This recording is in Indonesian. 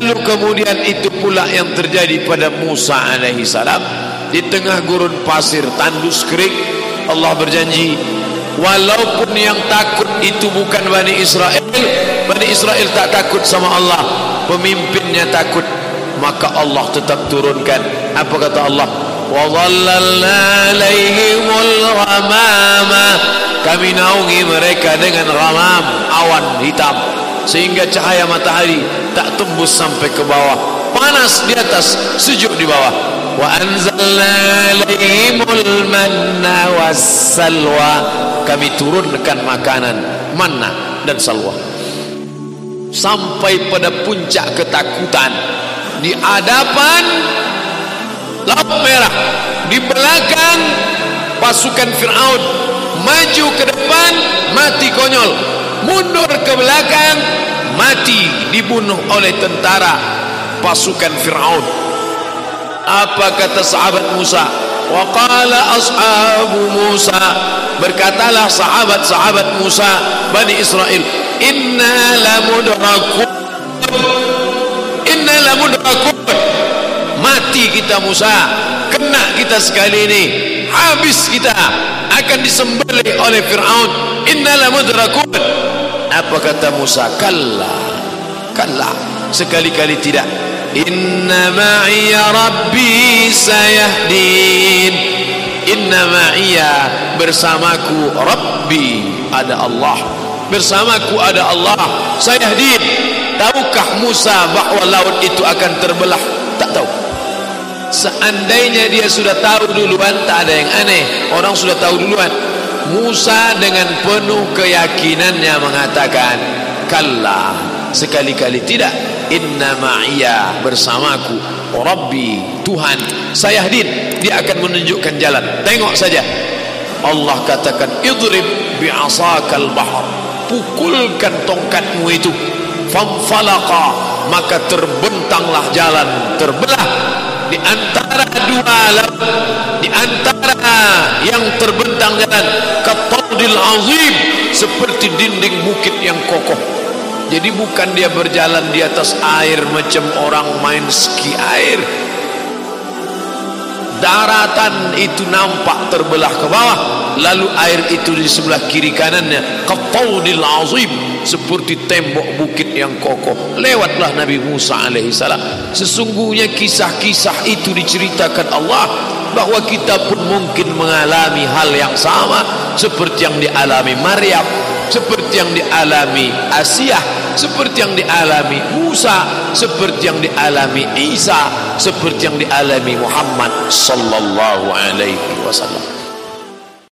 lalu kemudian itu pula yang terjadi pada Musa alaihi salam. Di tengah gurun pasir tandus kering Allah berjanji walaupun yang takut itu bukan Bani Israel Bani Israel tak takut sama Allah pemimpinnya takut maka Allah tetap turunkan. Apa kata Allah? Wa dhallalna alaihimul ghamama. Kami naungi mereka dengan ghamam awan hitam sehingga cahaya matahari tak tembus sampai ke bawah. Panas di atas sejuk di bawah. Wa anzalna alaihimul manna wassalwa kami turunkan makanan manna dan salwa. Sampai pada puncak ketakutan. Di hadapan laut merah. Di belakang pasukan Fir'aun maju ke depan mati konyol mundur ke belakang mati dibunuh oleh tentara pasukan Fir'aun. Apa kata sahabat Musa? Wa qala ashabu Musa. Berkatalah sahabat-sahabat Musa Bani Israel inna lamudrakun inna lamudrakun mati kita Musa. Kena kita sekali ini. Habis kita. Akan disembelih oleh Fir'aun. Inna lamudrakun apa kata Musa? Kalla. Kalla. Sekali-kali tidak. Inna ma'iya rabbi sayahdin. Inna ma'iya bersamaku rabbi ada Allah. Bersamaku ada Allah sayahdin. Tahukah Musa bahawa laut itu akan terbelah? Tak tahu. Seandainya dia sudah tahu duluan tak ada yang aneh. Orang sudah tahu duluan Musa dengan penuh keyakinannya mengatakan kalla sekali-kali tidak. Inna ma'iya bersamaku. Rabbi Tuhan saya hadir dia akan menunjukkan jalan. Tengok saja. Allah katakan idrib bi'asakal bahar pukulkan tongkatmu itu. Famfalaqa. Maka terbentanglah jalan terbelah. Di antara dua laut di antara yang terbentang jalan katadil azim seperti dinding bukit yang kokoh. Jadi bukan dia berjalan di atas air macam orang main ski air. Daratan itu nampak terbelah ke bawah lalu air itu di sebelah kiri kanannya. Qataudil azim seperti tembok bukit yang kokoh. Lewatlah Nabi Musa alaihi salam sesungguhnya kisah-kisah itu diceritakan Allah bahwa kita pun mungkin mengalami hal yang sama seperti yang dialami Maryam seperti yang dialami Asia seperti yang dialami Musa seperti yang dialami Isa seperti yang dialami Muhammad sallallahu alaihi wasallam